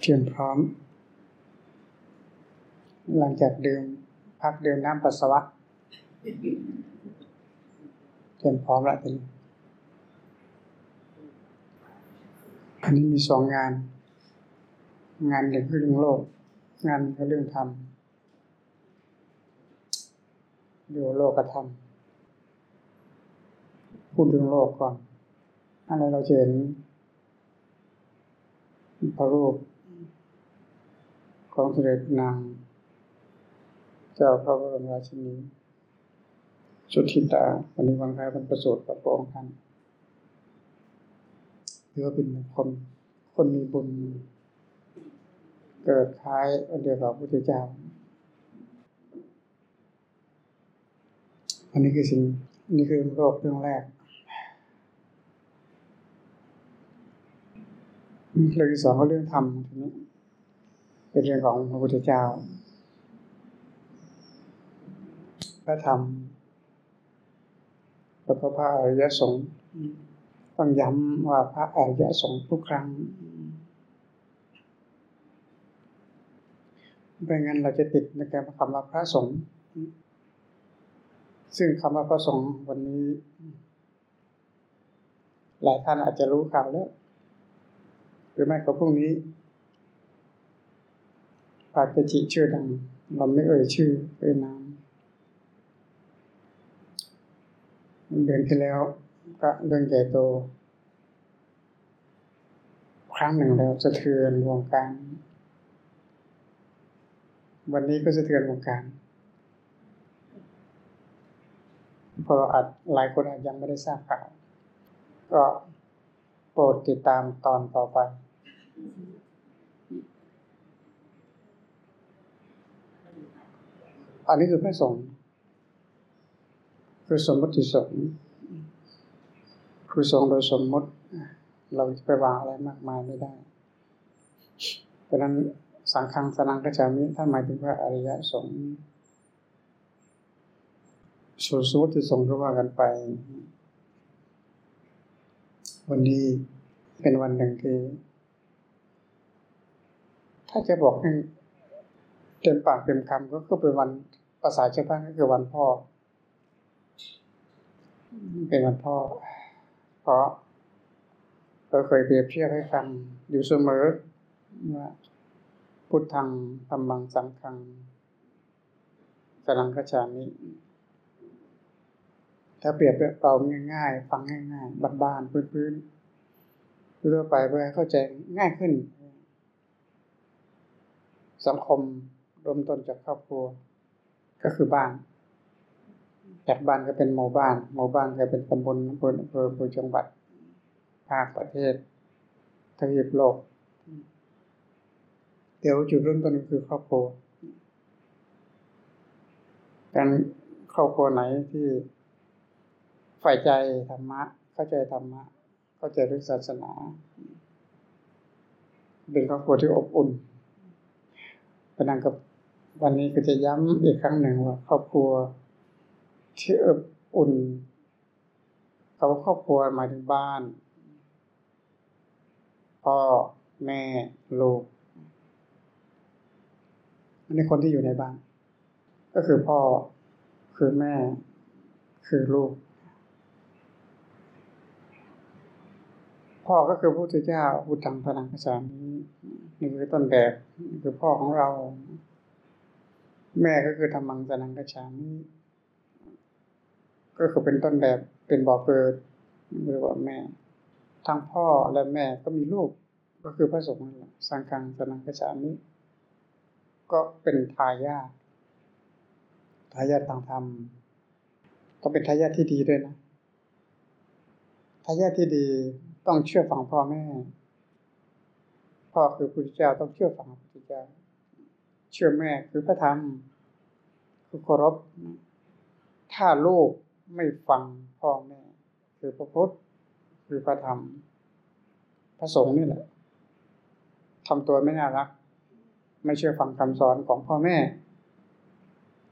เตรียมพร้อม หลังจากดื่มพักดื่มน้ำปัสสาวะเตรียมพร้อมแล้วทีนี้อันนี้มีสองงาน งานหนึ่งคือเรื่องโลก งานคือเรื่องธรรมดูโลกธรรมพูดเรื่องโลกก่อนอะไรเราจะเห็น พระรูป ของเสด็จนาง เจ้าพระบรมราชินีสุทิตาวันนี้วันคล้ายวันประสูติพระองค์ท่านถือว่าเป็นคนคนมีบุญ เกิดคล้ายวันเดียวกับพระพุทธเจ้าอันนี้คือสิ่งนี่คือโรคเรื่องแรก เรื่องที่สองก็เรื่องธรรมทีนี้เป็นเรื่องของพระพุทธเจ้าพระธรรมแล้วก็พระอริยสงฆ์ต้องย้ำว่าพระอริยสงฆ์ทุกครั้งไม่งั้นเราจะติดในการคำว่าพระสงฆ์ซึ่งคำว่าพระสงฆ์วันนี้ หลายท่านอาจจะรู้ข่าวแล้ว รือไม่ก็พรุ่งนี้ปาเกจิชื่อดัง เราไม่เอ่ยชื่อเอ่ยนามเดือนที่แล้ว ก็เรื่องใหญ่โต ครั้งหนึ่งแล้วสะเทือนวงการ วันนี้ก็สะเทือนวงการเพราอาจหลายคนอาจยังไม่ได้ทราบข่าวก็โปรดติดตามตอนต่อไป อันนี้คือพระสงฆ์คือสมมติสงฆ์คือสงฆ์โดยสมมติ เราจะไปวางอะไรมากมายไม่ได้เพราะนั้นสังฆังสนังกระจามิท่านหมายถึงว่าอริยสงฆ์สุสมติสงฆ์ก็ว่ากันไป วันนี้เป็นวันหนึ่งที่ ถ้าจะบอกให้เต็มปากเต็มคำก็คือเป็นวันภาษาชาวบ้านก็คือวันพ่อ เป็นวันพ่อ เพราะเราเคยเปรียบเทียบให้ฟังอยู่เสมอว่าพุทธังธรรมังสังฆังสนังกชามิถ้าเปรียบเราง่ายๆ ฟังง่ายๆบ้านๆพื้นๆเรื่อไปเพื่อให้เข้าใจง่ายขึ้น สังคมเริ่มต้นจากครอบครัว ก็คือบ้าน จากบ้านก็เป็นหมู่บ้าน หมู่บ้านก็เป็นตำบลอำเภออำเภออำเภอจังหวัดภาคประเทศทวีปโลก เดี๋ยวจุดเริ่มต้นคือครอบครัว การครอบครัวไหนที่ฝ่ายใจธรรมะ เข้าใจธรรมะ เข้าใจเรื่องศาสนา เป็นครอบครัวที่อบอุ่น พนังกับวันนี้ก็จะย้ำอีกครั้งหนึ่งว่า ครอบครัวที่อบอุ่นคำว่าครอบครัวหมายถึงบ้าน พ่อ แม่ ลูกอันนี้คนที่อยู่ในบ้าน ก็คือพ่อคือแม่ คือลูก พ่อก็คือพระพุทธเจ้าพุทธังพลังกระสานี้ นี่คือต้นแบบนี่คือพ่อของเรา แม่ก็คือธรรมังสนังกระชานี้ก็คือเป็นต้นแบบเป็นบ่อเกิดเรียกว่าแม่ ทั้งพ่อและแม่ก็มีลูก ก็คือพระสงฆ์สังฆังสนังกระชานี้ ก็เป็นทายาททายาททางธรรมต้องเป็นทายาทที่ดีด้วยนะทายาทที่ดีต้องเชื่อฟังพ่อแม่ พ่อคือพระพุทธเจ้าต้องเชื่อฟังพระพุทธเจ้า เชื่อแม่คือพระธรรมคือเคารพถ้าลูกไม่ฟังพ่อแม่คือพระพุทธคือพระธรรม พระสงฆ์นี่แหละทำตัวไม่น่ารัก ไม่เชื่อฟังคำสอนของพ่อแม่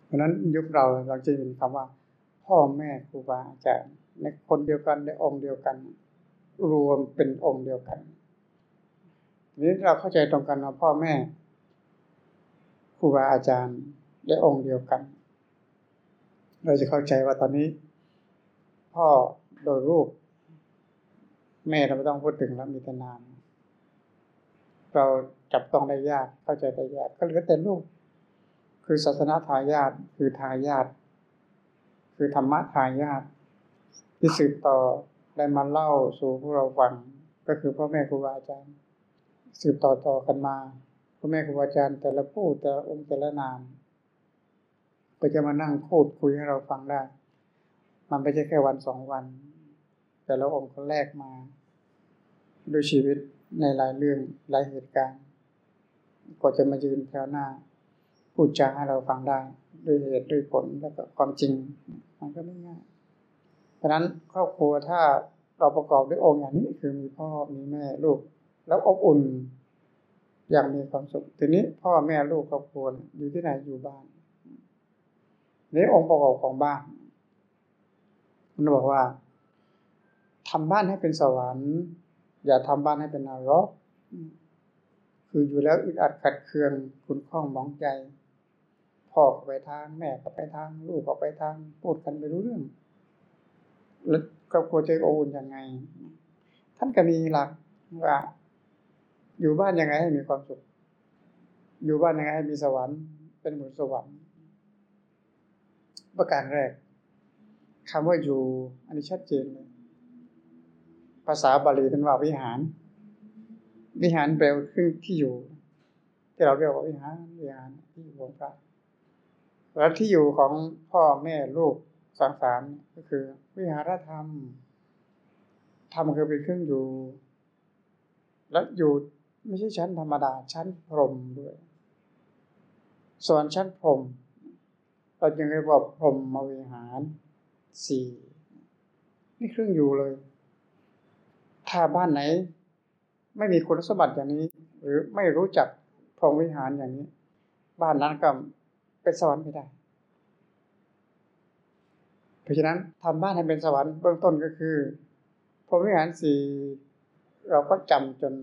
เพราะนั้นยุคเราเราจะเห็นคำว่า พ่อแม่ครูบาอาจารย์ในคนเดียวกันในองค์เดียวกัน รวมเป็นองค์เดียวกัน นี้เราเข้าใจตรงกันว่าพ่อแม่ครูบาอาจารย์และองค์เดียวกัน เราจะเข้าใจว่าตอนนี้ พ่อโดยรูป แม่เราไม่ต้องพูดถึงแล้วมีแต่นาม เราจับต้องได้ยากเข้าใจได้ยากก็เหลือแต่ลูกคือศาสนาทายาทคือทายาทคือธรรมะทายาทที่สืบต่อได้มาเล่าสู่พวกเราฟังก็คือพ่อแม่ครูบาอาจารย์ สืบต่อต่อกันมาพ่อแม่ครูบาอาจารย์แต่ละผู้แต่ละองค์แต่ละนาม ก็จะมานั่งพูดคุยให้เราฟังได้ มันไม่ใช่แค่วันสองวัน แต่ละองค์ก็แลกมาด้วยชีวิตในหลายเรื่องหลายเหตุการณ์ก็จะมายืนแถวหน้า พูดจาให้เราฟังได้ ด้วยเหตุด้วยผลแล้วก็ความจริง มันก็ไม่ง่ายเพราะนั้นครอบครัวถ้าเราประกอบด้วยองค์อย่างนี้คือมีพ่อมีแม่ลูก แล้วอบอุ่นอย่างมีความสุขทีนี้พ่อแม่ลูกครอบครัวอยู่ที่ไหนอยู่บ้านนี่องค์ประกอบของบ้านมันบอกว่าทำบ้านให้เป็นสวรรค์ อย่าทำบ้านให้เป็นนรกคืออยู่แล้วอึดอัดขัดเคืองคุณข้องมองใจพ่อก็ไปทาง แม่ก็ไปทาง ลูกก็ไปทางพูดกันไม่รู้เรื่อง แล้วครอบครัวจะอบอุ่นยังไง ท่านก็มีหลักว่า อยู่บ้านยังไงให้มีความสุข อยู่บ้านยังไงให้มีสวรรค์ เป็นเหมือนสวรรค์ ประการแรกคำว่าอยู่ อันนี้ชัดเจนเลย ภาษาบาลีท่านว่าวิหาร วิหารแปลว่าคือที่อยู่ ที่เราเรียกว่าวิหารวิหารที่อยู่ของพระแล้วที่อยู่ของพ่อแม่ลูกสังสารก็คือ วิหารธรรมธรรมคือเป็นเครื่องอยู่ และอยู่ ไม่ใช่ชั้นธรรมดาชั้นพรหมด้วย ส่วนชั้นพรหมเราจึงเรียกว่าพรหมมวิหารสี่นี่เครื่องอยู่เลย ถ้าบ้านไหน ไม่มีคุณสมบัติอย่างนี้ หรือไม่รู้จักพรหมวิหารอย่างนี้ บ้านนั้นก็เป็นสวรรค์ไม่ได้ เพราะฉะนั้นทำบ้านให้เป็นสวรรค์เบื้องต้นก็คือพรหมวิหารสี่เราก็จำจน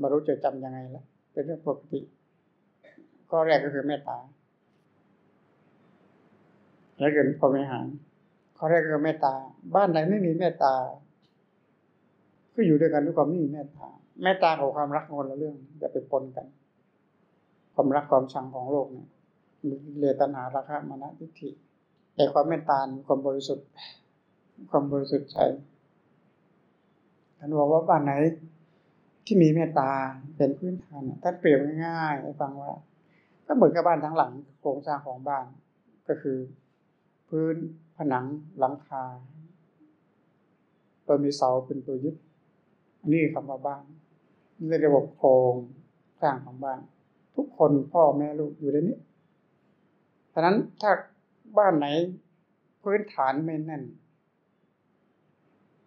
มารู้จะจำยังไงล้วเป็นเรื่องปกติ ข้อแรกก็คือเมตตาแล้วเกิดพรหมวิหารข้อแรกคือเมตตา บ้านไหนไม่มีเมตตาก็อยู่ด้วยกันด้วยความไม่มีเมตตาเมตตากับความรักคนละเรื่องอย่าไปปนกัน ความรักความชังของโลกเนี่ยมีเลตัณหาราคะมานะทิฏฐิแต่ความเมตตาความบริสุทธิ์ ความบริสุทธิ์ใจท่านบอกว่าบ้านไหน ที่มีเมตตาเป็นพื้นฐานท่านเปรียบง่ายๆให้ฟังว่า ก็เหมือนกับบ้านทั้งหลังโครงสร้างของบ้าน ก็คือ พื้นผนังหลังคาตัวมีเสาเป็นตัวยึดนี่คำว่าบ้านนี่ระบบโครงสร้างของบ้าน ทุกคนพ่อแม่ลูกอยู่ในนี้ฉะนั้นถ้าบ้านไหนพื้นฐานไม่แน่น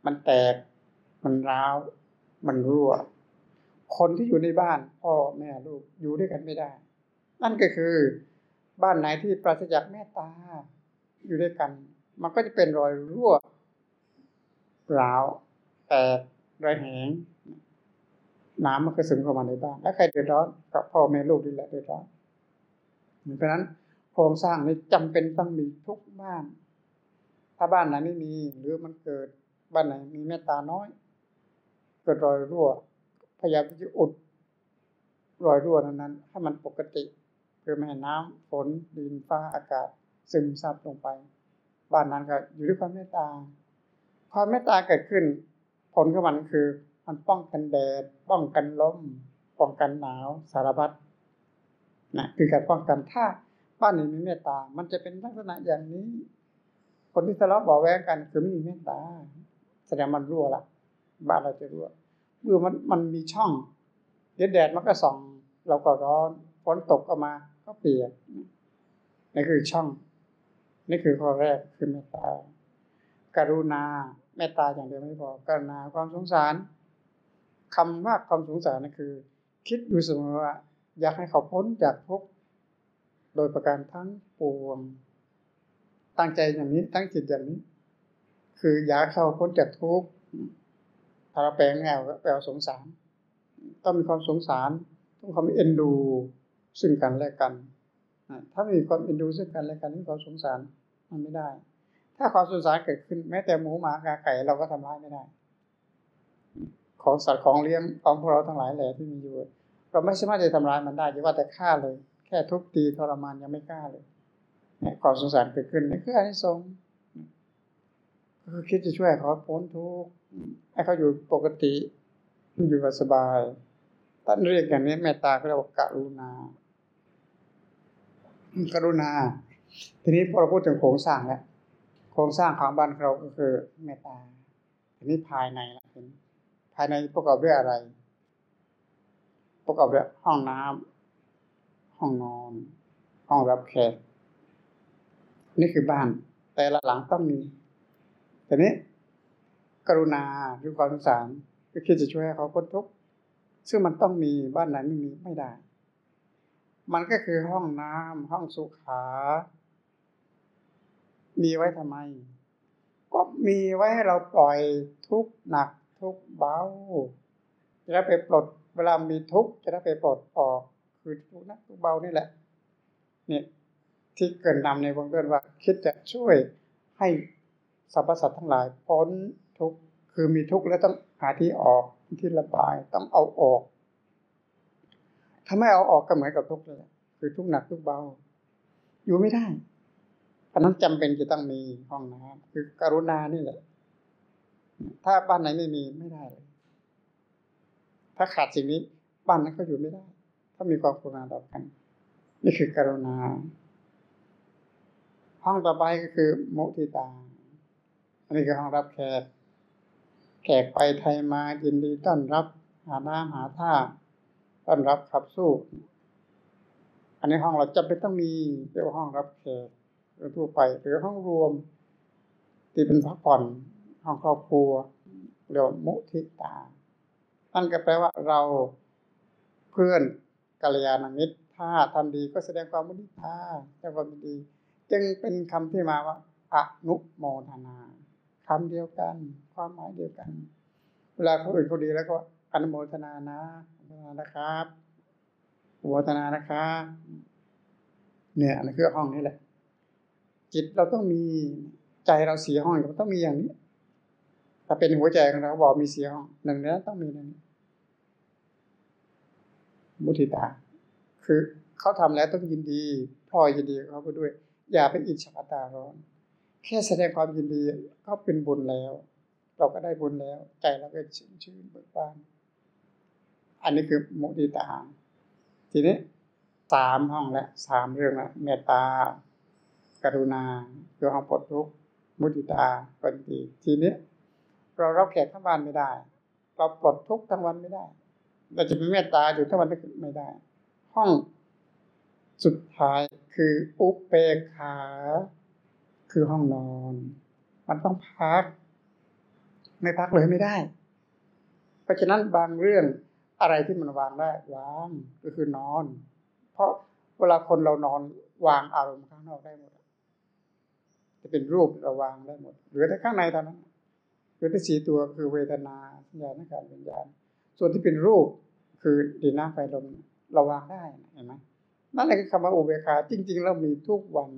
มันแตก มันร้าว มันรั่ว คนที่อยู่ในบ้านพ่อแม่ลูกอยู่ด้วยกันไม่ได้ นั่นก็คือบ้านไหนที่ปราศจากเมตตาอยู่ด้วยกัน มันก็จะเป็นรอยรั่วร้าวแตกรอยแหงน้ำมันก็ซึมเข้ามาในบ้าน แล้วใครเดือดร้อนก็พ่อแม่ลูกนี่แหละเดือดร้อนเพราะนั้นโครงสร้างนี้จำเป็นต้องมีทุกบ้าน ถ้าบ้านไหนไม่มี หรือมันเกิดบ้านไหนมีเมตตาน้อย เกิดรอยรั่ว ยายามที่จะอุดรอยรั่วนั้นให้มันปกติเพื่อไม่ให้น้ำฝนดินฟ้าอากาศ ซึมซับลงไป บ้านนั้นก็อยู่ด้วยความเมตตาความเมตตาเกิดขึ้น ผลของมันคือ มันป้องกันแดด ป้องกันลมป้องกันหนาวสารพัดนะคือการป้องกันถ้าบ้านนี้มีเมตตา มันจะเป็นลักษณะอย่างนี้ คนที่ทะเลาะเบาแวงกัน คือไม่มีเมตตาแสดงมันรั่วละบ้านเราจะรั่ว เมื่อมันมันมีช่องเดี๋ยวแดดมันก็ส่อง เราก็ร้อนฝนตกออกมาก็เปียกนี่คือช่อง นี่คือข้อแรกคือเมตตาการุณาเมตตาอย่างเดียวไม่พอกรุณาความสงสารคำว่าความสงสารนั่นคือ คิดอยู่เสมอว่า อยากให้เขาพ้นจากทุกข์โดยประการทั้งปวง ตั้งใจอย่างนี้ตั้งจิตอย่างนี้ คืออยากเขาพ้นจากทุกข์ ถ้าเราแปลงแนวแปลสงสาร ต้องมีความสงสาร ต้องมีความเอ็นดูซึ่งกันและกัน ถ้าไม่มีความเอ็นดูซึ่งกันและกันไม่มีความสงสารมันไม่ได้ ถ้าความสงสารเกิดขึ้นแม้แต่หมูหมากาไก่เราก็ทำร้ายไม่ได้ ของสัตว์ของเลี้ยงของพวกเราทั้งหลายแหละที่มีอยู่ เราไม่สามารถจะทำร้ายมันได้จะว่าแต่ฆ่าเลย แค่ทุบตีทรมานยังไม่กล้าเลยเนี่ยความสงสารเกิดขึ้นนี่คืออานิสงส์ก็คือคิดจะช่วยเขาพ้นทุกข์ ให้เขาอยู่ปกติอยู่สบายท่านเรียกอย่างนี้เมตตาเขาเรียกว่ากรุณา กรุณา ทีนี้พอเราพูดถึงโครงสร้างแล้วโครงสร้างของบ้านเราก็คือเมตตาทีนี้ภายในละเห็นภายในประกอบด้วยอะไร ประกอบด้วยห้องน้ำห้องนอน ห้องรับแขกนี่คือบ้าน แต่ละหลังต้องมีแต่นี้ กรุณาหรือความสงสารก็คิดจะช่วยให้เขาพ้นทุกข์ซึ่งมันต้องมีบ้านไหนไม่มีไม่ได้ มันก็คือห้องน้ำห้องสุขา มีไว้ทำไม ก็มีไว้ให้เราปล่อยทุกข์หนักทุกข์เบาจะได้ไปปลดเวลามีทุกข์จะได้ไปปลดออกคือทุกข์หนักทุกข์เบานี่แหละเนี่ยที่เกิดนำในวงเดินว่า คิดจะช่วยให้สรรพสัตว์ทั้งหลายพ้น ทุกข์คือมีทุกข์แล้วต้องหาที่ออกที่ระบายต้องเอาออก ถ้าไม่เอาออกก็เหมือนกับทุกข์เลยคือทุกข์หนักทุกข์เบา อยู่ไม่ได้เพราะนั้นจำเป็นจะต้องมีห้องน้ำคือกรุณานี่แหละ ถ้าบ้านไหนไม่มีไม่ได้เลย ถ้าขาดสิ่งนี้ บ้านนั้นก็อยู่ไม่ได้ ถ้ามีความกรุณาต่อกัน นี่คือกรุณาห้องต่อไปก็คือมุทิตา อันนี้คือห้องรับแขก แขกไปไทยมายินดีต้อนรับ หาน้ำหาท่า ต้อนรับขับสู้ อันนี้ห้องเราจะเป็นต้องมีเรียกว่าห้องรับแขกหรือทั่วไปหรือห้องรวม ที่เป็นพักผ่อนห้องครอบครัวเรียกมุทิตานั่นก็แปลว่าเราเพื่อนกัลยาณมิตรถ้าทำดีก็แสดงความมุทิตาแสดงความดี จึงเป็นคำที่มาว่าอนุโมทนา คำเดียวกัน ความหมายเดียวกัน เวลาเขาอื่นเขาดีแล้วก็อนุโมทนานะอนุโมทนานะครับอุโมทนานะครับเนี่ยอันนี้คือห้องนี้แหละ จิตเราต้องมีใจเราเสียห้องเราต้องมีอย่างนี้ ถ้าเป็นหัวใจของเราบอกมีเสียห้องหนึ่งนี้ต้องมีหนึ่งมุทิตา คือเขาทำแล้วต้องยินดีพอยินดีเขาไปด้วย อย่าไปอิจฉาตาร้อน แค่แสดงความยินดีก็เป็นบุญแล้ว เราก็ได้บุญแล้ว ใจเราก็ชื่นชื่นเบิกบาน อันนี้คือมุติตา ทีนี้สามห้องและสามเรื่องละเมตตา กรุณาคือห้องปลดทุกข์มุติตาเป็นดีทีนี้เรารับแขกทั้งวันไม่ได้ เราปลดทุกข์ทั้งวันไม่ได้ เราจะเป็นเมตตาอยู่ทั้งวันไม่ได้ ห้องสุดท้ายคืออุเปกขา คือห้องนอน มันต้องพัก ไม่พักเลยไม่ได้ เพราะฉะนั้นบางเรื่องอะไรที่มันวางได้วางก็คือนอน เพราะเวลาคนเรานอนวางอารมณ์ข้างนอกได้หมด จะเป็นรูปเราวางได้หมดเหลือแต่ข้างในเท่านั้นเหลือแต่สีตัวคือเวทนาสัญญาณการวิญญาณ ส่วนที่เป็นรูปคือดินน้ำไฟลมเราวางได้เห็นไหมนั่นแหละคือคำว่าอุเบกขาจริง ๆ เรามีทุกวัน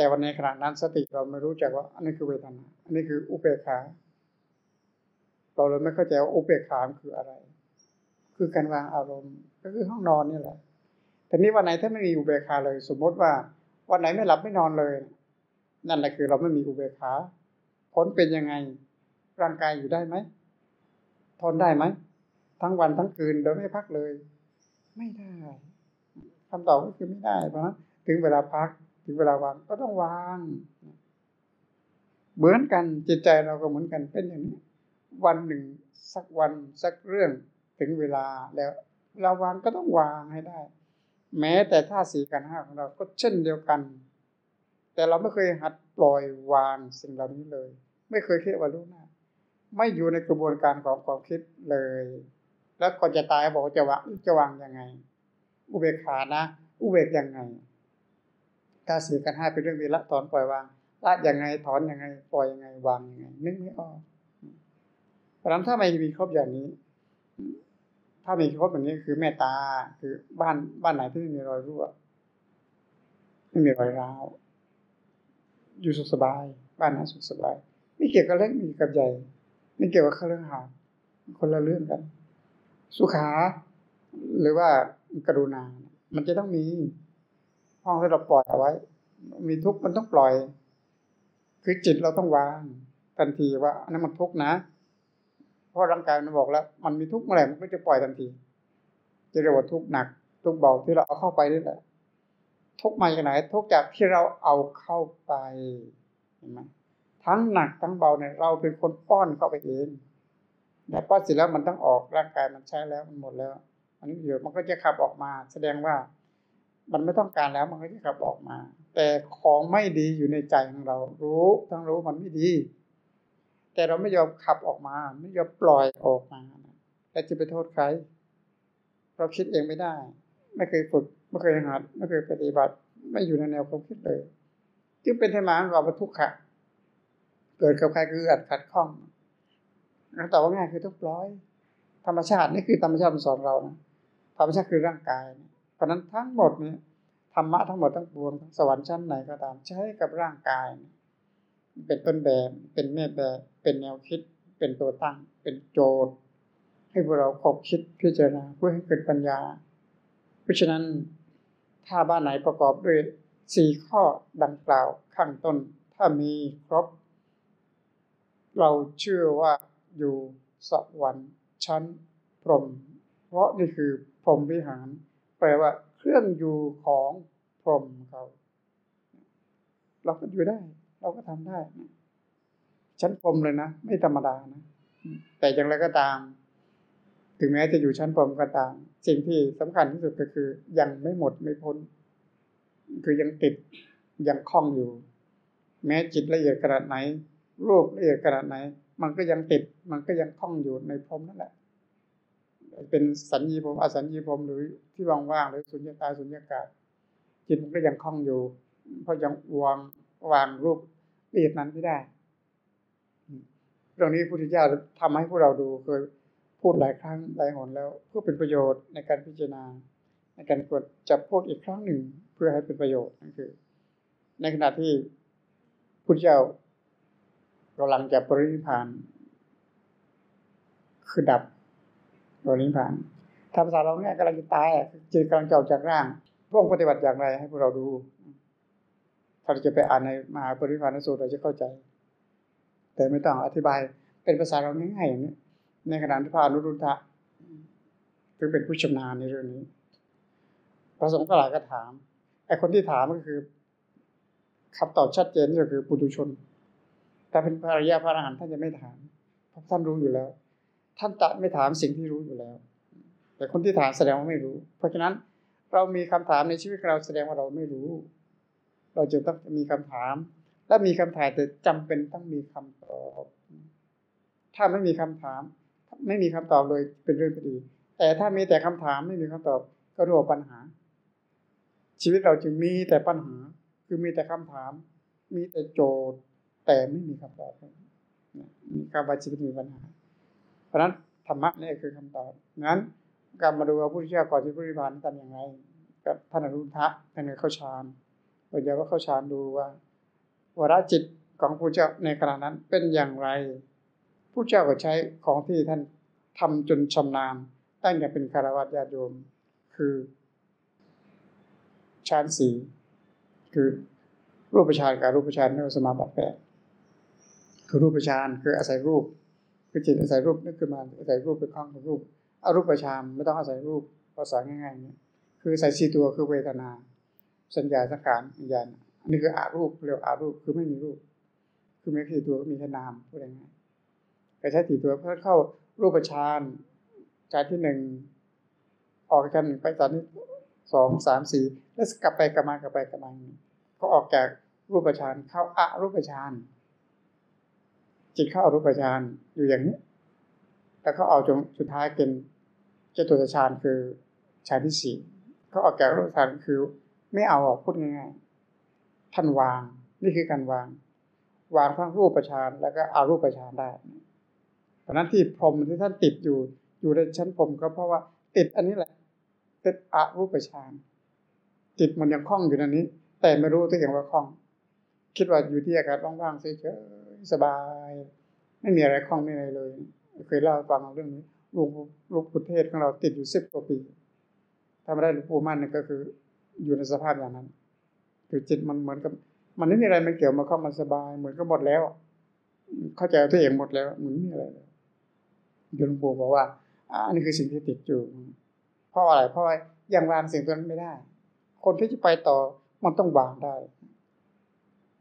แต่วันในขณะนั้นสติเราไม่รู้จักว่าอันนี้คือเวทนา อันนี้คืออุเบกขา เราเลยไม่เข้าใจว่าอุเบกขาคืออะไร คือการวางอารมณ์ก็คือห้องนอนนี่แหละแต่นี้วันไหนถ้าไม่มีอุเบกขาเลย สมมติว่า วันไหนไม่หลับไม่นอนเลย นั่นแหละคือเราไม่มีอุเบกขาผลเป็นยังไงร่างกายอยู่ได้ไหมทนได้ไหมทั้งวันทั้งคืนโดยไม่พักเลย ไม่ได้คำตอบก็คือไม่ได้เพราะนั้นถึงเวลาพัก ถึงเวลาวางก็ต้องวาง เหมือนกันจิตใจเราก็เหมือนกันเป็นอย่างนี้ วันหนึ่งสักวันสักเรื่องถึงเวลาแล้วเราวางก็ต้องวางให้ได้ แม้แต่ท่าสี่กันห้าของเราก็เช่นเดียวกัน แต่เราไม่เคยหัดปล่อยวางสิ่งเหล่านี้เลย ไม่เคยคิดว่ารู้หน้าไม่อยู่ในกระบวนการของความคิดเลย แล้วก่อนจะตายบอกจะวางจะวางยังไง อุเบกขานะ อุเบกยังไง ถ้าสี่กันห้าเป็นเรื่องดีละถอนปล่อยวางละยังไงถอนยังไง ปล่อยยังไงวางยังไง นึกไม่ออกเพราะนั้นถ้าไม่มีครบอย่างนี้ ถ้ามีครบแบบนี้คือเมตตาคือบ้านบ้านไหนที่ไม่มีรอยรั่วไม่มีรอยร้าวอยู่สุขสบาย บ้านนั้นสุขสบายไม่เกี่ยวกับเล็กไม่เกี่ยวกับใหญ่ไม่เกี่ยวกับเรื่องหาคนละเรื่องกัน สุขา หรือว่ากรุณา มันจะต้องมี ห้องที่เราปล่อยเอาไว้ มีทุกข์มันต้องปล่อย คือจิตเราต้องวาง ทันทีว่าอันนั้นมันทุกข์นะ เพราะร่างกายมันบอกแล้ว มันมีทุกข์เมื่อไหร่มันก็จะปล่อยทันที จะเรียกว่าทุกข์หนัก ทุกข์เบาที่เราเอาเข้าไปนี่แหละ ทุกข์มาจากไหน ทุกข์จากที่เราเอาเข้าไปเห็นไหมทั้งหนักทั้งเบาเนี่ยเราเป็นคนป้อนเข้าไปเองแต่ป้อนเสร็จแล้วมันต้องออกร่างกายมันใช้แล้วมันหมดแล้ว อันนี้เดี๋ยวมันก็จะขับออกมา แสดงว่า มันไม่ต้องการแล้วมันก็จะขับออกมา แต่ของไม่ดีอยู่ในใจของเรา รู้ทั้งรู้มันไม่ดี แต่เราไม่ยอมขับออกมา ไม่ยอมปล่อยออกมาแล้วจะไปโทษใคร เราคิดเองไม่ได้ ไม่เคยฝึก ไม่เคยหัด ไม่เคยปฏิบัติ ไม่อยู่ในแนวความคิดเลย จึงเป็นที่มาของเราทุกข์ค่ะเกิดกับใครคืออัดขัดข้องคำตอบว่าง่ายคือต้องปล่อย ธรรมชาตินี่คือธรรมชาติมันสอนเรานะธรรมชาติคือร่างกาย เพราะนั้นทั้งหมดนี้ธรรมะทั้งหมดทั้งปวงสวรรค์ชั้นไหนก็ตามใช้กับร่างกาย เป็นต้นแบบเป็นแม่แบบเป็นแนวคิด เป็นตัวตั้ง เป็นโจทย์ ให้พวกเราคบคิดพิจารณาเพื่อให้เกิดปัญญา เพราะฉะนั้นถ้าบ้านไหนประกอบด้วยสี่ข้อดังกล่าวข้างต้น ถ้ามีครบ เราเชื่อว่าอยู่สวรรค์ชั้นพรหมเพราะนี่คือพรหมวิหาร แปลว่าเครื่องอยู่ของพรหมเขาเราก็อยู่ได้ เราก็ทำได้ชั้นพรหมเลยนะ ไม่ธรรมดานะแต่อย่างไรก็ตาม ถึงแม้จะอยู่ชั้นพรหมก็ตาม สิ่งที่สำคัญที่สุดก็คือ ยังไม่หมดไม่พ้น คือยังติดยังคล้องอยู่ แม้จิตละเอียดขนาดไหนรูปละเอียดขนาดไหน มันก็ยังติด มันก็ยังคล้องอยู่ในพรมนั่นแหละ เป็นสัญญีพรมอสัญญีพรมหรือที่ว่างๆหรือสุญญตาสุญญากาศจิตมันก็ยังคล้องอยู่ เพราะยังวางวางรูปละเอียดนั้นไม่ได้เรื่องนี้พุทธเจ้าทำให้พวกเราดูเคยพูดหลายครั้งหลายหนแล้ว เพื่อเป็นประโยชน์ในการพิจารณา ในการกดจะพูดอีกครั้งหนึ่งเพื่อให้เป็นประโยชน์นั่นคือ ในขณะที่พุทธเจ้ากำลังจะปรินิพานคือดับ ปรินิพานถ้าภาษาเราเนี่ยกำลังจะตายจิตกำลังจะออกจากร่างพวกปฏิบัติอย่างไรให้พวกเราดู ถ้าเราจะไปอ่านในมหาปริพานสูตรเราจะเข้าใจ แต่ไม่ต้องอธิบายเป็นภาษาเราง่ายๆอย่างนี้ ในขณะที่พระอนุรุทธะถึงเป็นผู้ชำนาญในเรื่องนี้พระสงฆ์ก็หลายก็ถามไอ้คนที่ถามก็คือคำตอบชัดเจนก็คือปุถุชนถ้าเป็นพระริยะพระอรหันต์ท่านจะไม่ถามเพราะท่านรู้อยู่แล้ว ท่านจะไม่ถามสิ่งที่รู้อยู่แล้ว แต่คนที่ถามแสดงว่าไม่รู้ เพราะฉะนั้นเรามีคำถามในชีวิตเราแสดงว่าเราไม่รู้ เราจะต้องมีคำถาม และมีคำถามแต่จำเป็นต้องมีคำตอบ ถ้าไม่มีคำถาม ไม่มีคำตอบเลยเป็นเรื่องดี แต่ถ้ามีแต่คำถามไม่มีคำตอบก็รู้ว่าปัญหา ชีวิตเราจึงมีแต่ปัญหา คือมีแต่คำถาม มีแต่โจทย์ แต่ไม่มีคำตอบมีคำว่าชีวิตมีปัญหา เพราะนั้นธรรมะนี่คือคำตอบงั้นการมาดูว่าผู้เชี่ยวก่อนที่ผู้ริพานทำอย่างไรก็ท่านอรุณทะท่านเข้าฌานเราจะว่าเข้าฌานดูว่าวรจิตของผู้เจ้าในขณะนั้นเป็นอย่างไร ผู้เจ้าก็ใช้ของที่ท่านทำจนชำนาญตั้งแต่เป็นคารวะญาติโยม คือฌานสีคือรูปฌานกับรูปฌานในสมาบัติแปดคือรูปฌานคืออาศัยรูป คือจิตอาศัยรูปนึกขึ้นมาอาศัยรูปเป็นข้องของรูปอารูปฌานไม่ต้องอาศัยรูปภาษาง่ายๆเนี่ยคือใส่สี่ตัวคือเวทนา สัญญาสังขารวิญญาณอันนี้คืออารูปเรียกอารูปคือไม่มีรูป คือไม่สี่ตัวก็มีแค่นามพูดง่ายๆก็ใช้สี่ตัวเพื่อเข้ารูปฌานฌานที่หนึ่งออกกันไปตอนนี้สองสามสี่แล้วกลับไปกลับมากลับไปกลับมาเขาออกจากรูปฌานเข้าอารูปฌาน จิตเข้าอารูปฌานอยู่อย่างนี้ แล้วเขาเอาจนสุดท้ายเป็นเจตุตฌานคือฌานที่สี่เขาออกจากรูปฌานคือ ไม่เอาออกพูดง่ายๆท่านวาง นี่คือการวาง วางทั้งรูปฌานแล้วก็อารูปฌานได้เพราะนั้นที่พรมที่ท่านติดอยู่อยู่ในชั้นผมก็เพราะว่าติดอันนี้แหละติดอารูปฌานจิตมันยังคล้องอยู่ในนี้ แต่ไม่รู้ตัวเองว่าคล้อง คิดว่าอยู่ที่อากาศว่างๆเฉยๆสบาย ไม่มีอะไรคล้องไม่อะไรเลย เคยเล่าฟังเรื่องนี้ลูกลูกพุทเทศของเราติดอยู่สิบกว่าปีถ้าไม่ได้หลวงปู่มั่นนี่ก็คือ อยู่ในสภาพอย่างนั้นคือจิตมันเหมือนกับมันไม่มีอะไรมันเกี่ยวมาเข้ามาสบาย เหมือนก็หมดแล้ว เข้าใจตัวเองหมดแล้วมันไม่มีอะไรเลยหลวงปู่บอกว่าอันนี้คือสิ่งที่ติดอยู่เพราะอะไรเพราะว่ายังวางสิ่งตัวนั้นไม่ได้ คนที่จะไปต่อมันต้องวางได้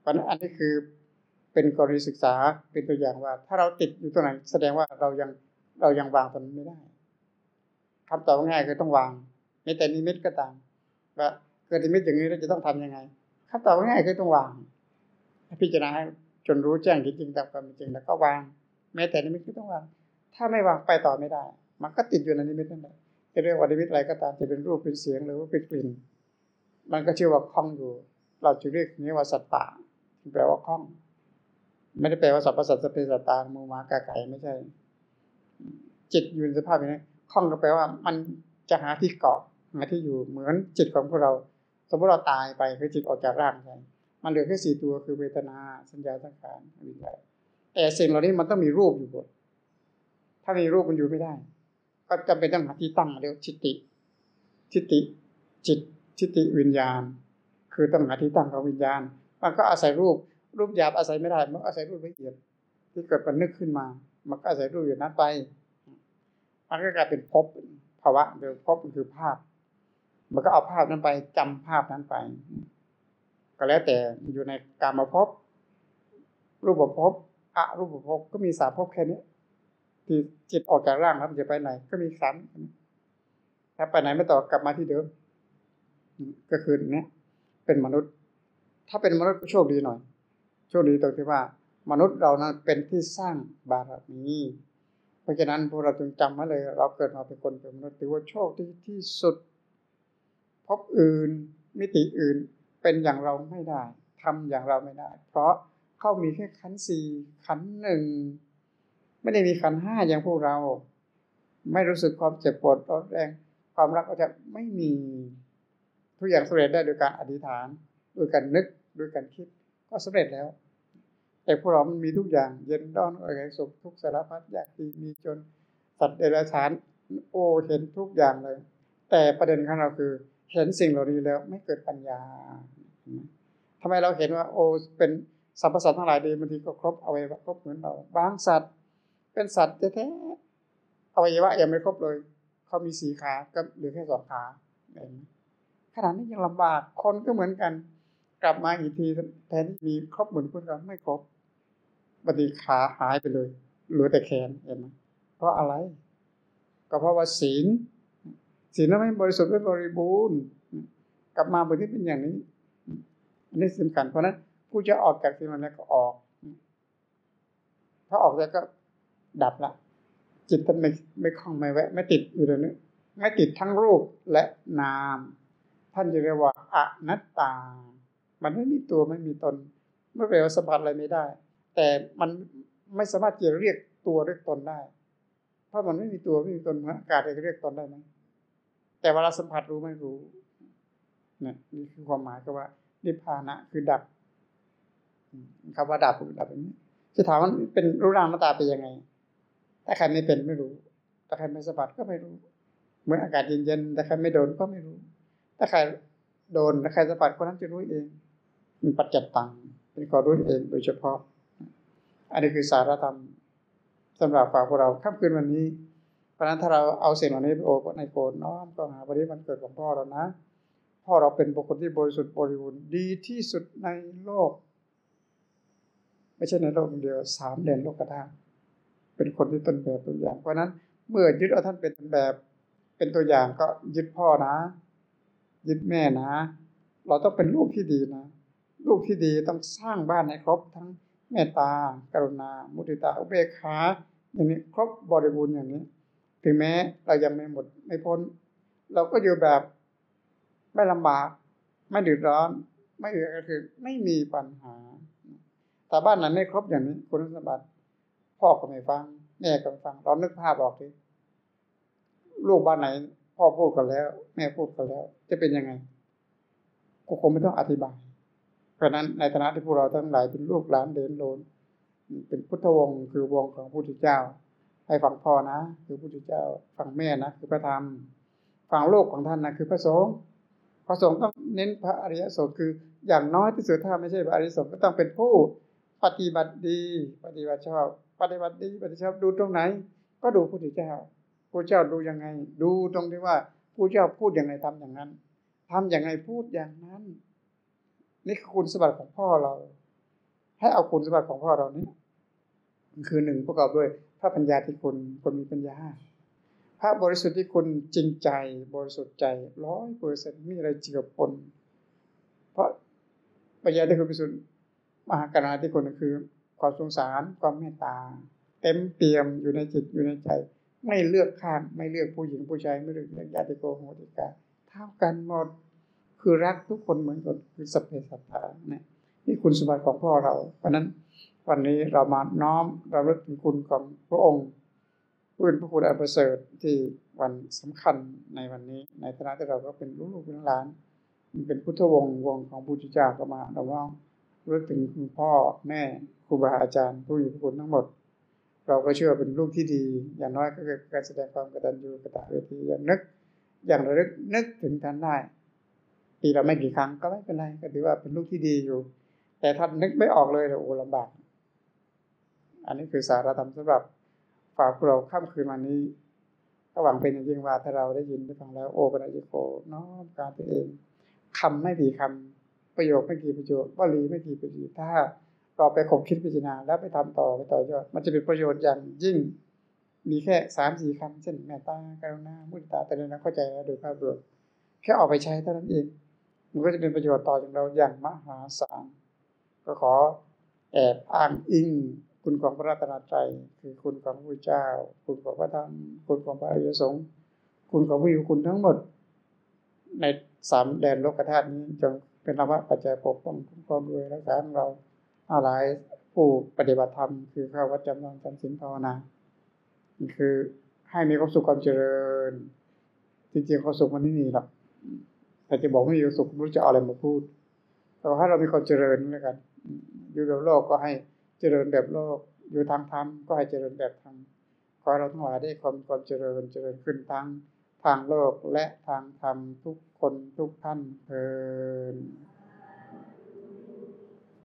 ราะนั้นอันนี้คือเป็นกรณีศึกษาเป็นตัวอย่างว่า ถ้าเราติดอยู่ตรงไหนแสดงว่าเรายังเรายังวางตรงนั้นไม่ได้คำตอบง่ายคือต้องวางไม่แต่นิมิตก็ตามว่าเกิดนิมิตอย่างนี้เราจะต้องทํำยังไงคำตอบง่ายคือต้องวาง พิจารณาจนรู้แจ้งจริงๆตามความจริงแล้วก็วาง แม้แต่นิมิตก็ต้องวาง ถ้าไม่วางไปต่อไม่ได้ มันก็ติดอยู่ในนิมิตนั่นแหละจะเรียกว่านิมิตอะไรก็ตามจะเป็นรูปเป็นเสียงหรือว่าเป็นกลิ่น มันก็ชื่อว่าคล้องอยู่ เราจะเรียกนี้ว่าสัตตา แปลว่าคล้อง ไม่ได้แปลว่าสัพพสัตสเปสตตามูมากาไก่ไม่ใช่ จิตอยู่ในสภาพอย่างนี้คล้องก็แปลว่า มันจะหาที่เกาะหาที่อยู่เหมือนจิตของพวกเรา สมมติเราตายไปคือจิตออกจากร่างไปมันเหลือแค่สี่ตัวคือเวทนาสัญญาสังขารวิญญาณแต่สิ่งเหล่านี้มันต้องมีรูปอยู่บนถ้ามีรูปมันอยู่ไม่ได้ ก็จำเป็นต้องหาที่ตั้งเรียกชิติชิติ จิตชิติวิญญาณ คือต้องหาที่ตั้งของวิญญาณ มันก็อาศัยรูปรูปหยาบอาศัยไม่ได้ มันอาศัยรูปละเอียด ที่เกิดมันนึกขึ้นมา มันก็อาศัยรูปอย่นั้นไป มันก็กลายเป็นภพภาวะเดี๋ยวภพมันคือภาพ มันก็เอาภาพนั้นไปจำภาพนั้นไป ก็แล้วแต่อยู่ในกามาภพรูปภพอะรูปภพก็มีสามภพแค่นี้ที่จิตออกจากร่างแล้วมันจะไปไหน ก็มีสามถ้าไปไหนไม่ต่อกลับมาที่เดิม ก็คือเนี้ยเป็นมนุษย์ ถ้าเป็นมนุษย์ก็โชคดีหน่อย โชคดีตรงที่ว่า มนุษย์เรานั้นเป็นที่สร้างบารมีเพราะฉะนั้นพวกเราจึงจำไว้เลย เราเกิดมาเป็นคนเป็นมนุษย์ถือว่าโชคที่ที่สุด พบอื่นมิติอื่นเป็นอย่างเราไม่ได้ทำอย่างเราไม่ได้ เพราะเขามีแค่ขันสี่ขันหนึ่งไม่ได้มีขันห้าอย่างพวกเรา ไม่รู้สึกความเจ็บปวดร้อนแรง ความรักก็จะไม่มี ทุกอย่างสำเร็จได้โดยการอธิษฐานโดยการนึก โดยการคิดก็สำเร็จแล้ว แต่พวกเรามันมีทุกอย่าง เย็นร้อนอะไรสุขทุกสารพัดอยากดีมีจนสัตว์เดรัจฉานโอ้เห็นทุกอย่างเลย แต่ประเด็นของเราคือ เห็นสิ่งเหล่านี้แล้วไม่เกิดปัญญาทำไมเราเห็นว่า โอ้เป็นสรรพสัตว์ทั้งหลายดีบางทีก็ครบเอาไว้ครบเหมือนเราบางสัตว์ เป็นสัตว์แท้ๆอวัยวะยังไม่ครบเลยเขามีสีขาก็เหลือแค่สองขาเห็นขนาดนี้ยังลำบากคนก็เหมือนกัน กลับมาอีกทีแทนที่มีครบเหมือนพวกเราไม่ครบบางทีขาหายไปเลยเหลือแต่แขนเห็นไหมเพราะอะไร ก็เพราะว่าศีลศีลนั้นไม่บริสุทธิ์ไม่บริบูรณ์ กลับมาบนที่เป็นอย่างนี้ อันนี้สำคัญเพราะนั้นผู้จะออกจากสิ่งนั้นก็ออก ถ้าออกแล้วก็ดับละ จิตท่านไม่ไม่คล้องไม่แวะ ไม่ติดอยู่ตรงนี้ไม่ติดทั้งรูปและนาม ท่านจะเรียกว่าอนัตตา มันไม่มีตัวไม่มีตนไม่แปลว่าสัมผัสอะไรไม่ได้ แต่มันไม่สามารถจะเรียกตัวเรียกตนได้ เพราะมันไม่มีตัวไม่มีตนเหมือนอากาศจะเรียกตนได้ไหมแต่เวลาสัมผัสรู้ไม่รู้นี่นี่คือความหมายก็ว่านิพพานะคือดับคำว่าดับคือดับอย่างนี้จะถามว่าเป็นรูปร่างหน้าตาเป็นยังไง ถ้าใครไม่เป็นไม่รู้ ถ้าใครไม่สัมผัสก็ไม่รู้ เหมือนอากาศเย็นๆแต่ใครไม่โดนก็ไม่รู้ ถ้าใครโดนถ้าใครสัมผัสคนนั้นจะรู้เอง มันปัจจัตตังเป็นความรู้เองโดยเฉพาะ อันนี้คือสารธรรมสำหรับฝากพวกเราค่ำคืนวันนี้ เพราะนั้นถ้าเราเอาสิ่งเหล่านี้ไปโอบในโกนน้อมก็หาวันนี้มันเกิดของพ่อเรานะ พ่อเราเป็นบุคคลที่บริสุทธิ์บริบูรณ์ดีที่สุดในโลก ไม่ใช่ในโลกเดียวสามแดนโลกธาตุเป็นคนที่ต้นแบบตัวอย่าง เพราะนั้นเมื่อยึดเอาท่านเป็นต้นแบบเป็นตัวอย่างก็ยึดพ่อนะ ยึดแม่นะ เราต้องเป็นลูกที่ดีนะ ลูกที่ดีต้องสร้างบ้านให้ครบทั้งเมตตา กรุณา มุติตาอุเบกขาอย่างนี้ครบบริบูรณ์อย่างนี้ ถึงแม้เรายังไม่หมดไม่พ้น เราก็อยู่แบบไม่ลำบาก ไม่เดือดร้อน ไม่เอือก็คือไม่มีปัญหา แต่บ้านนั้นไม่ครบอย่างนี้คุณสมบัติ พ่อก็ไม่ฟัง แม่ก็ไม่ฟังเรานึกภาพออกทีลูกบ้านไหน พ่อพูดกันแล้ว แม่พูดกันแล้ว จะเป็นยังไงก็คงไม่ต้องอธิบาย เพราะนั้นในฐานะที่พวกเราทั้งหลายเป็นลูกหลานเดินโลนเป็นพุทธวงศ์คือวงของพระพุทธเจ้า ให้ฟังพ่อนะ คือพระพุทธเจ้าฟังแม่นะคือพระธรรมฟังโลกของท่านนะคือพระสงฆ์พระสงฆ์ต้องเน้นพระอริยสงฆ์คืออย่างน้อยที่สุดถ้าไม่ใช่พระอริยสงฆ์ก็ต้องเป็นผู้ปฏิบัติดี ปฏิบัติชอบ ปฏิบัติดีปฏิบัติชอบดูตรงไหน ก็ดูพระพุทธเจ้าพระเจ้าดูยังไง ดูตรงที่ว่าพระเจ้าพูดอย่างไรทำอย่างนั้นทำอย่างไรพูดอย่างนั้น นี่คือคุณสมบัติของพ่อเรา ให้เอาคุณสมบัติของพ่อเรานี้คือหนึ่งประกอบด้วยพระปัญญาที่คุณคนมีปัญญา พระบริสุทธิ์ที่คุณจริงใจ บริสุทธิ์ใจร้อยเปอร์เซ็นต์มีอะไรเจือปน เพราะปัญญาที่คุณบริสุทธิ์มหากรณาที่คุณคือ ความสงสารความเมตตา เต็มเปี่ยมอยู่ในจิตอยู่ในใจ ไม่เลือกข้างไม่เลือกผู้หญิงผู้ชายไม่เลือกญาติโกโหติกาเท่ากันหมด คือรักทุกคนเหมือนกันคือสัพเพสัตตาเนี่ยนี่คุณสมบัติของพ่อเรา เพราะนั้นวันนี้เรามาน้อมเราลิกถึงคุณของพระองค์ผู้เป็นพระคุณอันประเสริฐที่วันสำคัญในวันนี้ ในฐานะที่เราก็เป็นลูกเป็นหลานเป็นพุทธวงศ์วงของพุทธเจ้าก็มาเราว่าเลิกถึงคุณพ่อแม่ครูบาอาจารย์ผู้มีพระคุณทั้งหมด เราก็เชื่อเป็นลูกที่ดี อย่างน้อยก็คือการแสดงความกตัญญูกตเวทีอย่างนึก อย่างระลึกนึกถึงท่านได้ ปีเราไม่กี่ครั้งก็ไม่เป็นไรก็ถือว่าเป็นลูกที่ดีอยู่ แต่ท่านนึกไม่ออกเลยโอ้ลำบาก อันนี้คือสาระธรรมสำหรับฝากพวกเราค่ำคืนวันนี้ก็หวังเป็นอย่างยิ่งว่าถ้าเราได้ยินได้ฟังแล้วโอปัญญิโกน้อมการตัวเองคำไม่กี่คำประโยคไม่กี่ประโยควลีไม่กี่ประโยคถ้าเราไปคบคิดพิจารณาแล้วไปทำต่อไปต่อยอดมันจะเป็นประโยชน์อย่างยิ่ง มีแค่สามสี่คำเช่นเมตตากรุณามุตตาแต่นั้นเข้าใจแล้วโดยภาพรวมแค่ออกไปใช้เท่านั้นเอง มันก็จะเป็นประโยชน์ต่อจากเราอย่างมหาศาลก็ขอแอบอ้างอิงคุณของพระรัตนตรัยคือคุณของพระเจ้า คุณของพระธรรมคุณของพระอริยสงฆ์คุณของผู้อยู่คุณทั้งหมด ในสามแดนโลกธาตุนี้จงเป็นธรรมะปัจจัยปกป้องคุ้มครองด้วยรักษาเราอาหลายผู้ปฏิบัติธรรมคือข้าวัดจำนองจำศีลภาวนาคือให้มีความสุขความเจริญ จริงๆความสุขมันไม่มีหรอก แต่จะบอกไม่มีความสุขไม่รู้จะเอาอะไรมาพูดแต่ถ้าเรามีความเจริญแล้วกัน อยู่แบบโลกก็ให้เจริญแบบโลก อยู่ทางธรรมก็ให้เจริญแบบธรรมขอเราทั้งหลายได้ความความเจริญเจริญขึ้นทั้งทางโลกและทางธรรมทุกคนทุกท่านเพลิน